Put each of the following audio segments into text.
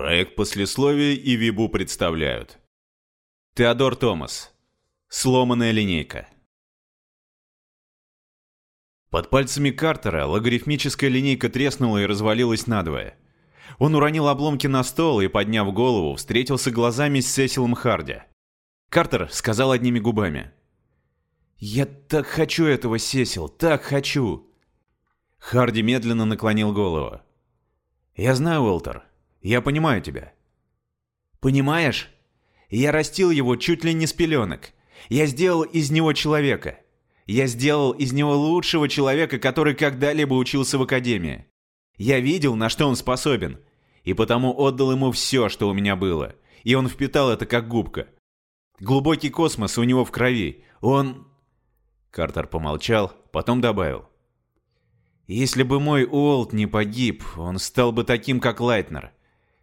Проект послесловия и Вибу представляют. Теодор Томас. Сломанная линейка. Под пальцами Картера логарифмическая линейка треснула и развалилась надвое. Он уронил обломки на стол и, подняв голову, встретился глазами с Сесилом Харди. Картер сказал одними губами. «Я так хочу этого, Сесил, так хочу!» Харди медленно наклонил голову. «Я знаю, Уолтер. Я понимаю тебя». «Понимаешь? Я растил его чуть ли не с пеленок. Я сделал из него человека. Я сделал из него лучшего человека, который когда-либо учился в академии. Я видел, на что он способен, и потому отдал ему все, что у меня было. И он впитал это как губка. Глубокий космос у него в крови. Он...» Картер помолчал, потом добавил. «Если бы мой Уолт не погиб, он стал бы таким, как Лайтнер.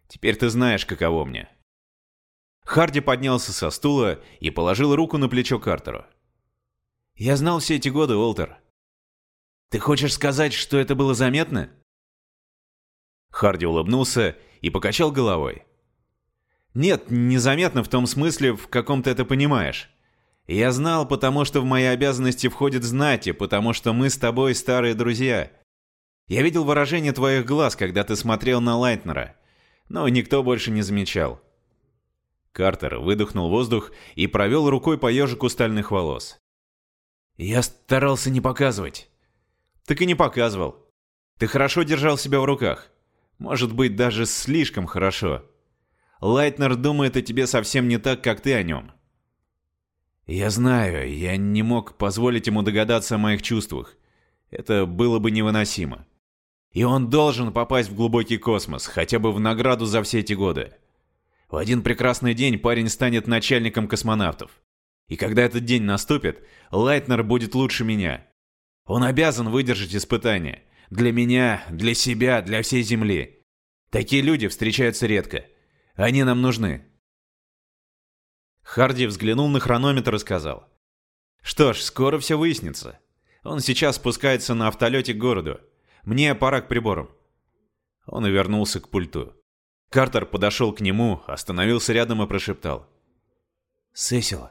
Теперь ты знаешь, каково мне». Харди поднялся со стула и положил руку на плечо Картеру. «Я знал все эти годы, Уолтер. Ты хочешь сказать, что это было заметно?» Харди улыбнулся и покачал головой. «Нет, незаметно в том смысле, в каком ты это понимаешь. Я знал, потому что в мои обязанности входит знать, и потому что мы с тобой старые друзья. Я видел выражение твоих глаз, когда ты смотрел на Лайтнера но никто больше не замечал. Картер выдохнул воздух и провел рукой по ежику стальных волос. «Я старался не показывать». «Так и не показывал. Ты хорошо держал себя в руках. Может быть, даже слишком хорошо. Лайтнер думает о тебе совсем не так, как ты о нем». «Я знаю, я не мог позволить ему догадаться о моих чувствах. Это было бы невыносимо. И он должен попасть в глубокий космос, хотя бы в награду за все эти годы. В один прекрасный день парень станет начальником космонавтов. И когда этот день наступит, Лайтнер будет лучше меня. Он обязан выдержать испытания. Для меня, для себя, для всей Земли. Такие люди встречаются редко. Они нам нужны. Харди взглянул на хронометр и сказал. Что ж, скоро все выяснится. Он сейчас спускается на автолете к городу. Мне пора к приборам». Он и вернулся к пульту. Картер подошел к нему, остановился рядом и прошептал. «Сесила».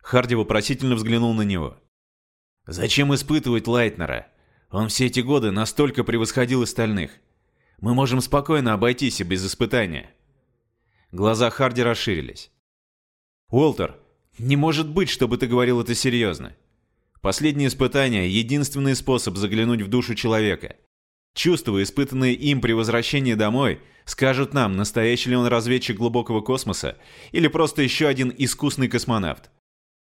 Харди вопросительно взглянул на него. «Зачем испытывать Лайтнера? Он все эти годы настолько превосходил остальных. Мы можем спокойно обойтись и без испытания». Глаза Харди расширились. «Уолтер, не может быть, чтобы ты говорил это серьезно. Последнее испытание – единственный способ заглянуть в душу человека. Чувства, испытанные им при возвращении домой, скажут нам, настоящий ли он разведчик глубокого космоса или просто еще один искусный космонавт.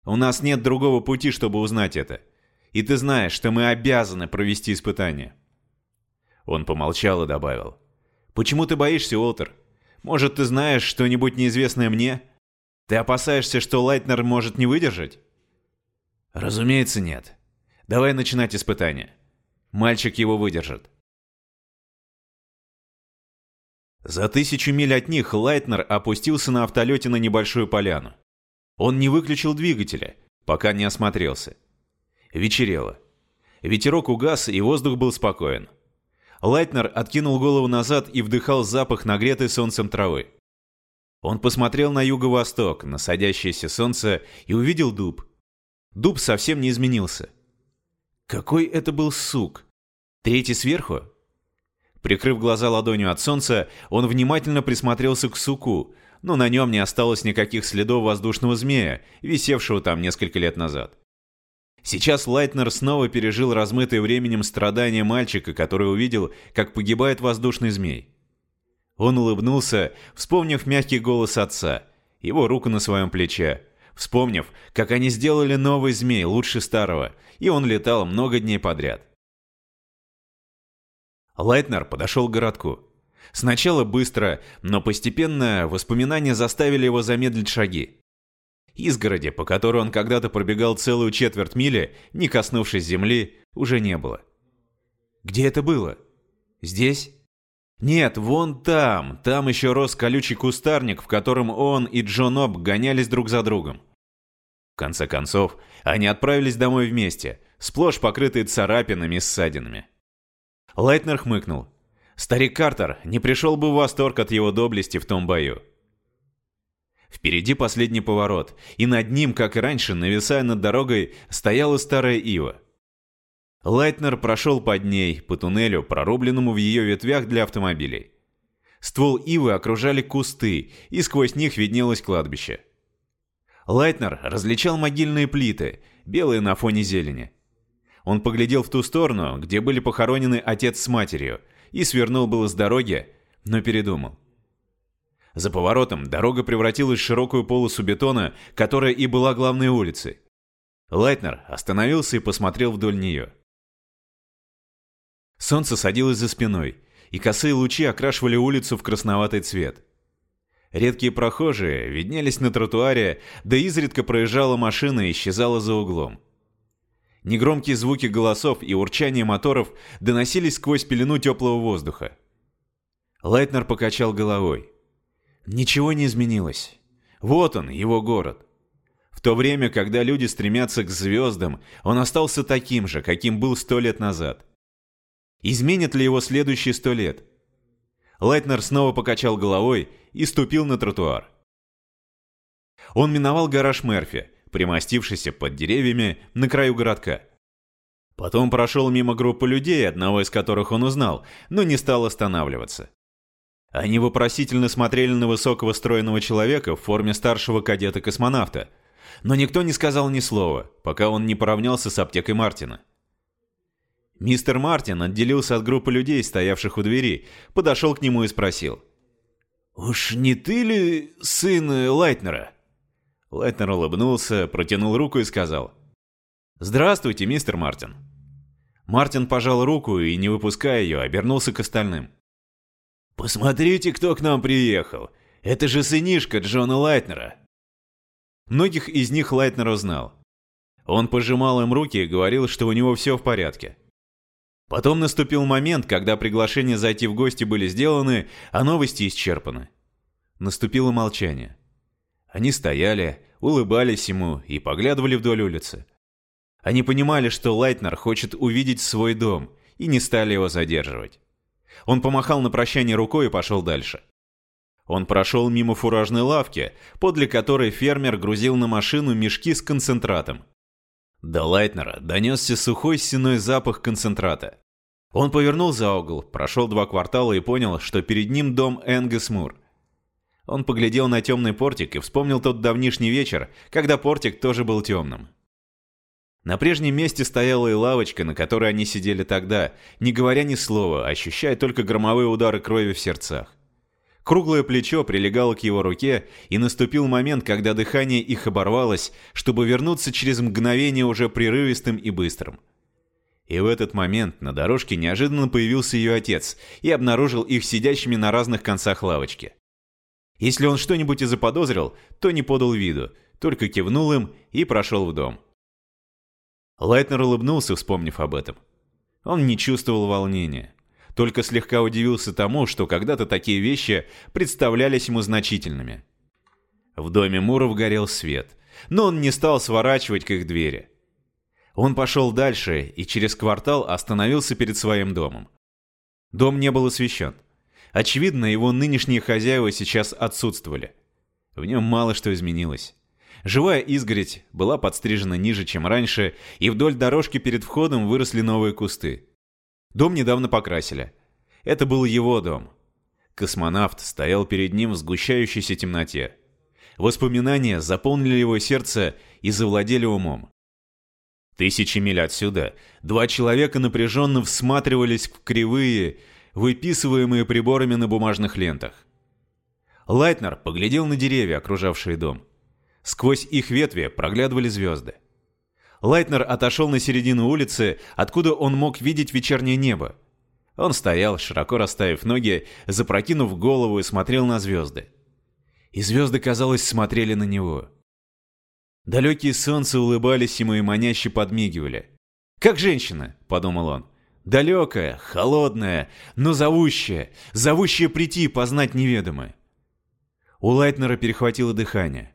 У нас нет другого пути, чтобы узнать это. И ты знаешь, что мы обязаны провести испытание. Он помолчал и добавил. «Почему ты боишься, Уолтер? Может, ты знаешь что-нибудь неизвестное мне? Ты опасаешься, что Лайтнер может не выдержать?» Разумеется, нет. Давай начинать испытание. Мальчик его выдержит. За тысячу миль от них Лайтнер опустился на автолете на небольшую поляну. Он не выключил двигателя, пока не осмотрелся. Вечерело. Ветерок угас, и воздух был спокоен. Лайтнер откинул голову назад и вдыхал запах нагретой солнцем травы. Он посмотрел на юго-восток, на садящееся солнце, и увидел дуб, Дуб совсем не изменился. Какой это был сук! Третий сверху? Прикрыв глаза ладонью от солнца, он внимательно присмотрелся к суку, но на нем не осталось никаких следов воздушного змея, висевшего там несколько лет назад. Сейчас Лайтнер снова пережил размытое временем страдания мальчика, который увидел, как погибает воздушный змей. Он улыбнулся, вспомнив мягкий голос отца, его руку на своем плече, вспомнив, как они сделали новый змей лучше старого, и он летал много дней подряд. Лайтнер подошел к городку. Сначала быстро, но постепенно воспоминания заставили его замедлить шаги. Изгороди, по которой он когда-то пробегал целую четверть мили, не коснувшись земли, уже не было. Где это было? Здесь? Нет, вон там, там еще рос колючий кустарник, в котором он и Джон Об гонялись друг за другом конце концов, они отправились домой вместе, сплошь покрытые царапинами и ссадинами. Лайтнер хмыкнул. Старик Картер не пришел бы в восторг от его доблести в том бою. Впереди последний поворот, и над ним, как и раньше, нависая над дорогой, стояла старая ива. Лайтнер прошел под ней, по туннелю, прорубленному в ее ветвях для автомобилей. Ствол ивы окружали кусты, и сквозь них виднелось кладбище. Лайтнер различал могильные плиты, белые на фоне зелени. Он поглядел в ту сторону, где были похоронены отец с матерью, и свернул было с дороги, но передумал. За поворотом дорога превратилась в широкую полосу бетона, которая и была главной улицей. Лайтнер остановился и посмотрел вдоль нее. Солнце садилось за спиной, и косые лучи окрашивали улицу в красноватый цвет. Редкие прохожие виднелись на тротуаре, да изредка проезжала машина и исчезала за углом. Негромкие звуки голосов и урчание моторов доносились сквозь пелену теплого воздуха. Лайтнер покачал головой. Ничего не изменилось. Вот он, его город. В то время, когда люди стремятся к звездам, он остался таким же, каким был сто лет назад. Изменит ли его следующие сто лет? Лайтнер снова покачал головой и ступил на тротуар. Он миновал гараж Мерфи, примостившийся под деревьями на краю городка. Потом прошел мимо группы людей, одного из которых он узнал, но не стал останавливаться. Они вопросительно смотрели на высокого стройного человека в форме старшего кадета-космонавта, но никто не сказал ни слова, пока он не поравнялся с аптекой Мартина. Мистер Мартин отделился от группы людей, стоявших у двери, подошел к нему и спросил. «Уж не ты ли сын Лайтнера?» Лайтнер улыбнулся, протянул руку и сказал. «Здравствуйте, мистер Мартин». Мартин пожал руку и, не выпуская ее, обернулся к остальным. «Посмотрите, кто к нам приехал! Это же сынишка Джона Лайтнера!» Многих из них Лайтнер узнал. Он пожимал им руки и говорил, что у него все в порядке. Потом наступил момент, когда приглашения зайти в гости были сделаны, а новости исчерпаны. Наступило молчание. Они стояли, улыбались ему и поглядывали вдоль улицы. Они понимали, что Лайтнер хочет увидеть свой дом, и не стали его задерживать. Он помахал на прощание рукой и пошел дальше. Он прошел мимо фуражной лавки, подле которой фермер грузил на машину мешки с концентратом. До Лайтнера донесся сухой сеной запах концентрата. Он повернул за угол, прошел два квартала и понял, что перед ним дом Энгес Мур. Он поглядел на темный портик и вспомнил тот давнишний вечер, когда портик тоже был темным. На прежнем месте стояла и лавочка, на которой они сидели тогда, не говоря ни слова, ощущая только громовые удары крови в сердцах. Круглое плечо прилегало к его руке, и наступил момент, когда дыхание их оборвалось, чтобы вернуться через мгновение уже прерывистым и быстрым. И в этот момент на дорожке неожиданно появился ее отец и обнаружил их сидящими на разных концах лавочки. Если он что-нибудь и заподозрил, то не подал виду, только кивнул им и прошел в дом. Лайтнер улыбнулся, вспомнив об этом. Он не чувствовал волнения. Только слегка удивился тому, что когда-то такие вещи представлялись ему значительными. В доме Муров горел свет, но он не стал сворачивать к их двери. Он пошел дальше и через квартал остановился перед своим домом. Дом не был освещен. Очевидно, его нынешние хозяева сейчас отсутствовали. В нем мало что изменилось. Живая изгородь была подстрижена ниже, чем раньше, и вдоль дорожки перед входом выросли новые кусты. Дом недавно покрасили. Это был его дом. Космонавт стоял перед ним в сгущающейся темноте. Воспоминания заполнили его сердце и завладели умом. Тысячи миль отсюда два человека напряженно всматривались в кривые, выписываемые приборами на бумажных лентах. Лайтнер поглядел на деревья, окружавшие дом. Сквозь их ветви проглядывали звезды. Лайтнер отошел на середину улицы, откуда он мог видеть вечернее небо. Он стоял, широко расставив ноги, запрокинув голову и смотрел на звезды. И звезды, казалось, смотрели на него. Далекие солнца улыбались ему и маняще подмигивали. «Как женщина», — подумал он. «Далекая, холодная, но зовущая, зовущая прийти познать неведомое». У Лайтнера перехватило дыхание.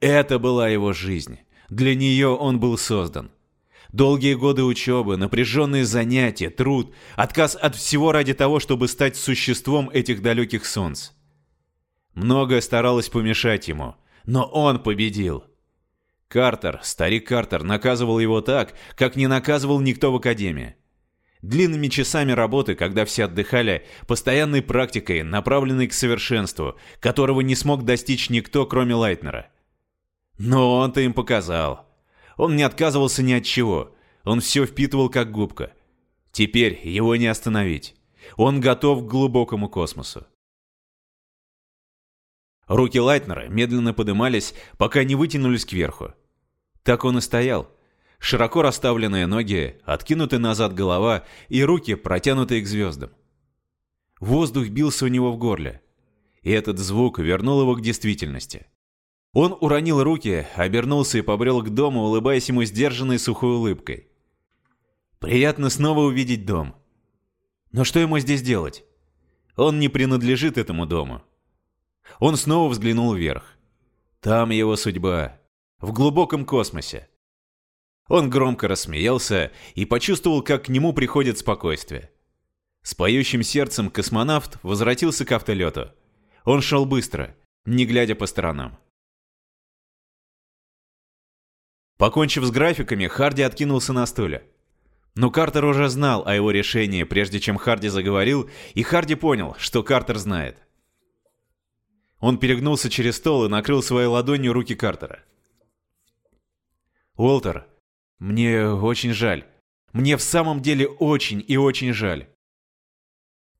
Это была его жизнь. Для нее он был создан. Долгие годы учебы, напряженные занятия, труд, отказ от всего ради того, чтобы стать существом этих далеких солнц. Многое старалось помешать ему, но он победил. Картер, старик Картер, наказывал его так, как не наказывал никто в Академии. Длинными часами работы, когда все отдыхали, постоянной практикой, направленной к совершенству, которого не смог достичь никто, кроме Лайтнера. Но он-то им показал. Он не отказывался ни от чего. Он все впитывал как губка. Теперь его не остановить. Он готов к глубокому космосу. Руки Лайтнера медленно подымались, пока не вытянулись кверху. Так он и стоял. Широко расставленные ноги, откинуты назад голова и руки, протянутые к звездам. Воздух бился у него в горле. И этот звук вернул его к действительности. Он уронил руки, обернулся и побрел к дому, улыбаясь ему сдержанной сухой улыбкой. Приятно снова увидеть дом. Но что ему здесь делать? Он не принадлежит этому дому. Он снова взглянул вверх. Там его судьба. В глубоком космосе. Он громко рассмеялся и почувствовал, как к нему приходит спокойствие. С поющим сердцем космонавт возвратился к автолету. Он шел быстро, не глядя по сторонам. Покончив с графиками, Харди откинулся на стуле. Но Картер уже знал о его решении, прежде чем Харди заговорил, и Харди понял, что Картер знает. Он перегнулся через стол и накрыл своей ладонью руки Картера. «Уолтер, мне очень жаль. Мне в самом деле очень и очень жаль».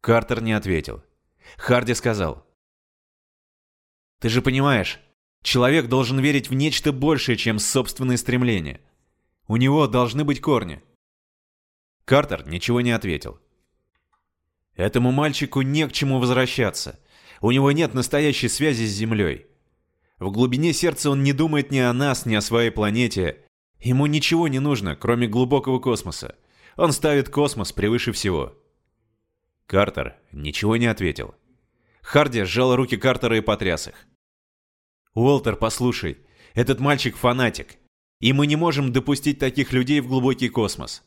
Картер не ответил. Харди сказал. «Ты же понимаешь, Человек должен верить в нечто большее, чем собственные стремления. У него должны быть корни. Картер ничего не ответил. Этому мальчику не к чему возвращаться. У него нет настоящей связи с Землей. В глубине сердца он не думает ни о нас, ни о своей планете. Ему ничего не нужно, кроме глубокого космоса. Он ставит космос превыше всего. Картер ничего не ответил. Харди сжал руки Картера и потряс их. «Уолтер, послушай, этот мальчик фанатик, и мы не можем допустить таких людей в глубокий космос.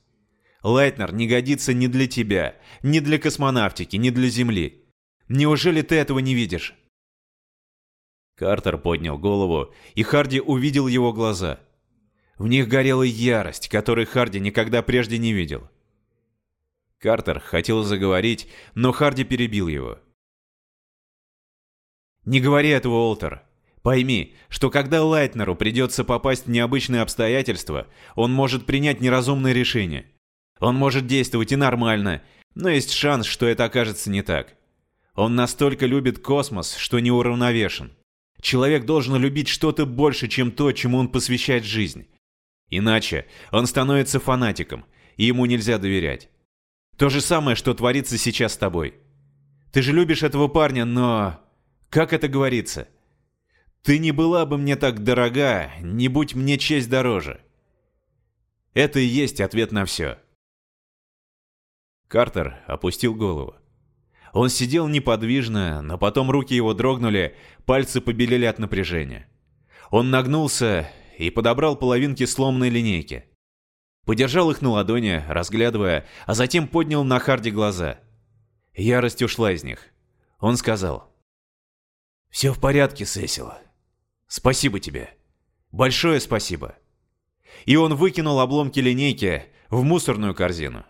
Лайтнер не годится ни для тебя, ни для космонавтики, ни для Земли. Неужели ты этого не видишь?» Картер поднял голову, и Харди увидел его глаза. В них горела ярость, которой Харди никогда прежде не видел. Картер хотел заговорить, но Харди перебил его. «Не говори этого, Уолтер. Пойми, что когда Лайтнеру придется попасть в необычные обстоятельства, он может принять неразумное решение. Он может действовать и нормально, но есть шанс, что это окажется не так. Он настолько любит космос, что не уравновешен. Человек должен любить что-то больше, чем то, чему он посвящает жизнь. Иначе он становится фанатиком, и ему нельзя доверять. То же самое, что творится сейчас с тобой. Ты же любишь этого парня, но... Как это говорится? Ты не была бы мне так дорога, не будь мне честь дороже. Это и есть ответ на все. Картер опустил голову. Он сидел неподвижно, но потом руки его дрогнули, пальцы побелели от напряжения. Он нагнулся и подобрал половинки сломанной линейки. Подержал их на ладони, разглядывая, а затем поднял на Харди глаза. Ярость ушла из них. Он сказал. «Все в порядке, Сесил. Спасибо тебе. Большое спасибо. И он выкинул обломки линейки в мусорную корзину.